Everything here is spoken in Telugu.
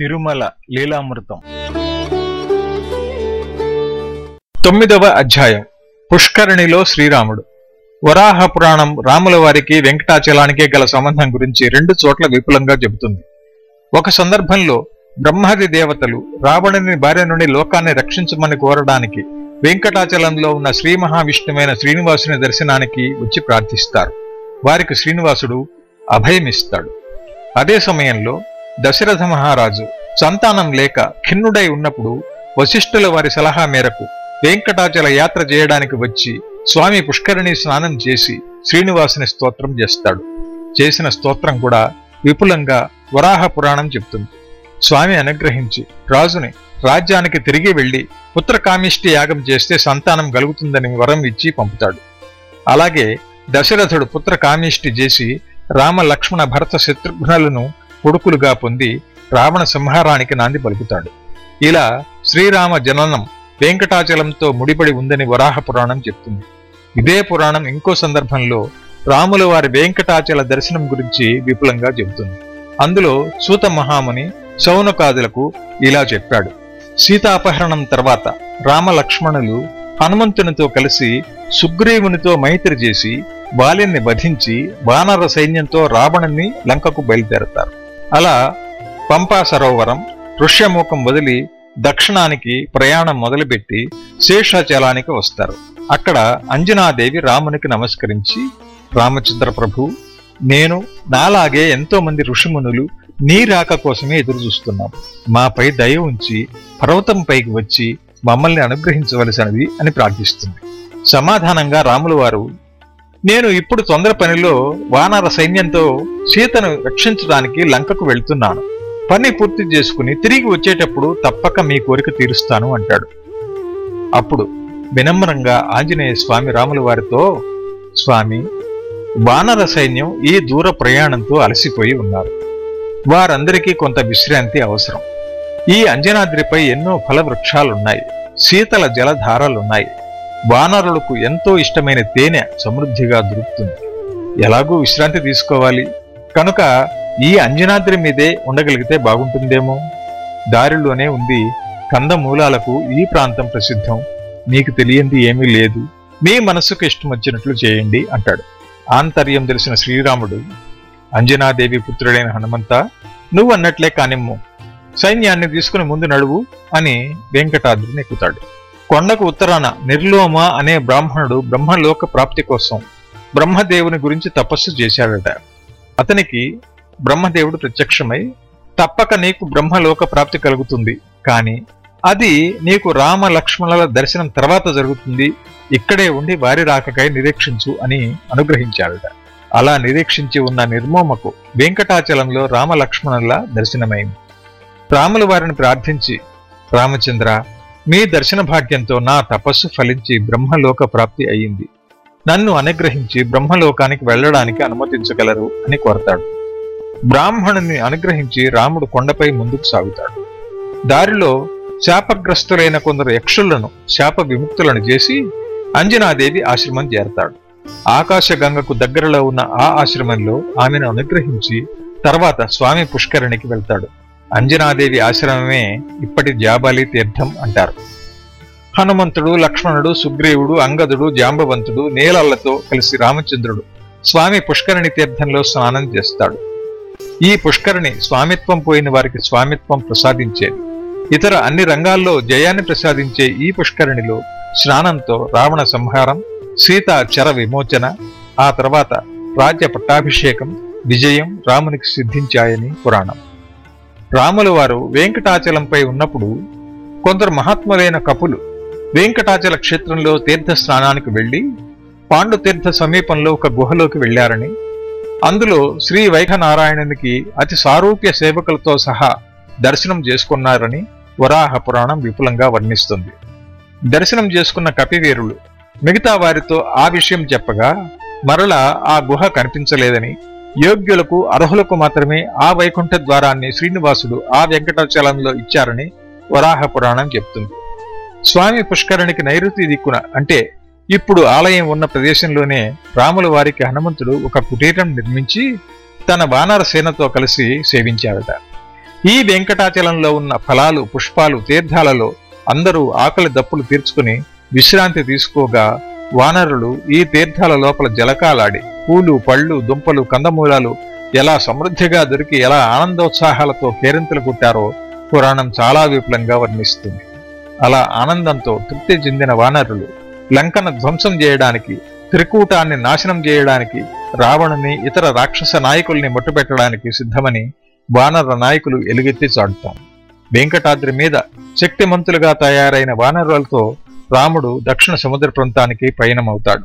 తిరుమల లీలామృతం. తొమ్మిదవ అధ్యాయం. పుష్కరిణిలో శ్రీరాముడు. వరాహ పురాణం రాముల వారికి వెంకటాచలానికి గల సంబంధం గురించి రెండు చోట్ల విపులంగా చెబుతుంది. ఒక సందర్భంలో బ్రహ్మాది దేవతలు రావణుని భార్య నుండి లోకాన్ని రక్షించమని కోరడానికి వెంకటాచలంలో ఉన్న శ్రీ మహావిష్ణువైన శ్రీనివాసుని దర్శనానికి వచ్చి ప్రార్థిస్తారు. వారికి శ్రీనివాసుడు అభయమిస్తాడు. అదే సమయంలో దశరథ మహారాజు సంతానం లేక ఖిన్నుడై ఉన్నప్పుడు వశిష్ఠుల వారి సలహా మేరకు వెంకటాచల యాత్ర చేయడానికి వచ్చి స్వామి పుష్కరిణి స్నానం చేసి శ్రీనివాసుని స్తోత్రం చేస్తాడు. చేసిన స్తోత్రం కూడా విపులంగా వరాహ పురాణం చెప్తుంది. స్వామి అనుగ్రహించి రాజుని రాజ్యానికి తిరిగి వెళ్ళి పుత్రకామిష్టి యాగం చేస్తే సంతానం కలుగుతుందని వరం ఇచ్చి పంపుతాడు. అలాగే దశరథుడు పుత్రకామిష్టి చేసి రామ లక్ష్మణ భరత శత్రుఘ్నులను కొడుకులుగా పొంది రావణ సంహారానికి నాంది పలుకుతాడు. ఇలా శ్రీరామ జననం వెంకటాచలంతో ముడిపడి ఉందని వరాహ పురాణం చెప్తుంది. ఇదే పురాణం ఇంకో సందర్భంలో రాముల వారి వెంకటాచల దర్శనం గురించి విపులంగా చెబుతుంది. అందులో సూత మహాముని శౌనకాదులకు ఇలా చెప్పాడు. సీతాపహరణం తర్వాత రామలక్ష్మణులు హనుమంతునితో కలిసి సుగ్రీవునితో మైత్రి చేసి బాల్యాన్ని వధించి వానర సైన్యంతో రావణుని లంకకు బయలుదేరతారు. అలా పంపా సరోవరం ఋష్యముఖం వదిలి దక్షిణానికి ప్రయాణం మొదలుపెట్టి శేషాచలానికి వస్తారు. అక్కడ అంజనాదేవి రామునికి నమస్కరించి రామచంద్ర ప్రభు నేను నాలాగే ఎంతో మంది ఋషిమునులు నీ రాక కోసమే ఎదురు చూస్తున్నాం మాపై దయ ఉంచి పర్వతం పైకి వచ్చి మమ్మల్ని అనుగ్రహించవలసినది అని ప్రార్థిస్తుంది. సమాధానంగా రాములు వారు నేను ఇప్పుడు తొందర పనిలో వానర సైన్యంతో సీతను రక్షించడానికి లంకకు వెళ్తున్నాను. పని పూర్తి చేసుకుని తిరిగి వచ్చేటప్పుడు తప్పక మీ కోరిక తీరుస్తాను అంటాడు. అప్పుడు వినమ్రంగా ఆంజనేయ స్వామి రాముల వారితో స్వామి వానర సైన్యం ఈ దూర ప్రయాణంతో అలసిపోయి ఉన్నారు. వారందరికీ కొంత విశ్రాంతి అవసరం. ఈ అంజనాద్రిపై ఎన్నో ఫలవృక్షాలున్నాయి. శీతల జలధారాలున్నాయి. వానరులకు ఎంతో ఇష్టమైన తేనె సమృద్ధిగా దొరుకుతుంది. ఎలాగూ విశ్రాంతి తీసుకోవాలి. కనుక ఈ అంజనాద్రి మీదే ఉండగలిగితే బాగుంటుందేమో? దారిలోనే ఉంది కందమూలాలకు ఈ ప్రాంతం ప్రసిద్ధం. నీకు తెలియంది ఏమీ లేదు. మీ మనస్సుకు ఇష్టం వచ్చినట్లు చేయండి అంటాడు. ఆంతర్యం తెలిసిన శ్రీరాముడు అంజనాదేవి పుత్రుడైన హనుమంత నువ్వు అన్నట్లే కానిమ్ము. సైన్యాన్ని తీసుకుని ముందు నడువు అని వెంకటాద్రిని ఎక్కుతాడు. కొండకు ఉత్తరాన నిర్లోమ అనే బ్రాహ్మణుడు బ్రహ్మలోక ప్రాప్తి కోసం బ్రహ్మదేవుని గురించి తపస్సు చేశాడట. అతనికి బ్రహ్మదేవుడు ప్రత్యక్షమై తప్పక నీకు బ్రహ్మలోక ప్రాప్తి కలుగుతుంది కాని అది నీకు రామ లక్ష్మణుల దర్శనం తర్వాత జరుగుతుంది ఇక్కడే ఉండి వారి రాకకై నిరీక్షించు అని అనుగ్రహించాడట. అలా నిరీక్షించి ఉన్న నిర్మోమకు వెంకటాచలంలో రామ లక్ష్మణుల దర్శనమైంది. రాముల వారిని ప్రార్థించి రామచంద్ర మీ దర్శన భాగ్యంతో నా తపస్సు ఫలించి బ్రహ్మలోక ప్రాప్తి అయ్యింది. నన్ను అనుగ్రహించి బ్రహ్మలోకానికి వెళ్ళడానికి అనుమతించగలరు అని కోరతాడు. బ్రాహ్మణుని అనుగ్రహించి రాముడు కొండపై ముందుకు సాగుతాడు. దారిలో శాపగ్రస్తులైన కొందరు యక్షులను శాప విముక్తులను చేసి అంజనాదేవి ఆశ్రమం చేరతాడు. ఆకాశగంగకు దగ్గరలో ఉన్న ఆ ఆశ్రమంలో ఆమెను అనుగ్రహించి తర్వాత స్వామి పుష్కరిణికి వెళ్తాడు. అంజనాదేవి ఆశ్రమమే ఇప్పటి జాబాలి తీర్థం అంటారు. హనుమంతుడు లక్ష్మణుడు సుగ్రీవుడు అంగదుడు జాంబవంతుడు నేలళ్ళతో కలిసి రామచంద్రుడు స్వామి పుష్కరిణి తీర్థంలో స్నానం చేస్తాడు. ఈ పుష్కరిణి స్వామిత్వం పోయిన వారికి స్వామిత్వం ప్రసాదించేది. ఇతర అన్ని రంగాల్లో జయాన్ని ప్రసాదించే ఈ పుష్కరిణిలో స్నానంతో రావణ సంహారం సీత చర విమోచన ఆ తర్వాత రాజ్య పట్టాభిషేకం విజయం రామునికి సిద్ధించాయని పురాణం. రాముల వారు వెంకటాచలంపై ఉన్నప్పుడు కొందరు మహాత్ములైన కపులు వెంకటాచల క్షేత్రంలో తీర్థ స్నానానికి వెళ్ళి పాండుతీర్థ సమీపంలో ఒక గుహలోకి వెళ్ళారని అందులో శ్రీ వైఖనారాయణునికి అతి సారూప్య సేవకులతో సహా దర్శనం చేసుకున్నారని వరాహ పురాణం విపులంగా వర్ణిస్తుంది. దర్శనం చేసుకున్న కపివీరులు మిగతా వారితో ఆ విషయం చెప్పగా మరలా ఆ గుహ కనిపించలేదని యోగ్యులకు అర్హులకు మాత్రమే ఆ వైకుంఠ ద్వారాన్ని శ్రీనివాసుడు ఆ వెంకటాచలంలో ఇచ్చారని వరాహ పురాణం చెప్తుంది. స్వామి పుష్కరునికి నైరుతి దిక్కున అంటే ఇప్పుడు ఆలయం ఉన్న ప్రదేశంలోనే రాముల వారికి హనుమంతుడు ఒక కుటీరం నిర్మించి తన వానర సేనతో కలిసి సేవించాడట. ఈ వెంకటాచలంలో ఉన్న ఫలాలు పుష్పాలు తీర్థాలలో అందరూ ఆకలి దప్పులు తీర్చుకుని విశ్రాంతి తీసుకోగా వానరులు ఈ తీర్థాల లోపల జలకాలాడి పూలు పళ్ళు దుంపలు కందమూలాలు ఎలా సమృద్ధిగా దొరికి ఎలా ఆనందోత్సాహాలతో కేరింతలు కుట్టారో పురాణం చాలా విపులంగా వర్ణిస్తుంది. అలా ఆనందంతో తృప్తి చెందిన వానరులు లంకను ధ్వంసం చేయడానికి త్రికూటాన్ని నాశనం చేయడానికి రావణుని ఇతర రాక్షస నాయకుల్ని ముట్టుపెట్టడానికి సిద్ధమని వానర నాయకులు ఎలుగెత్తి చాడుతాం వెంకటాద్రి మీద శక్తిమంతులుగా తయారైన వానరులతో రాముడు దక్షిణ సముద్ర ప్రాంతానికి పయనమవుతాడు.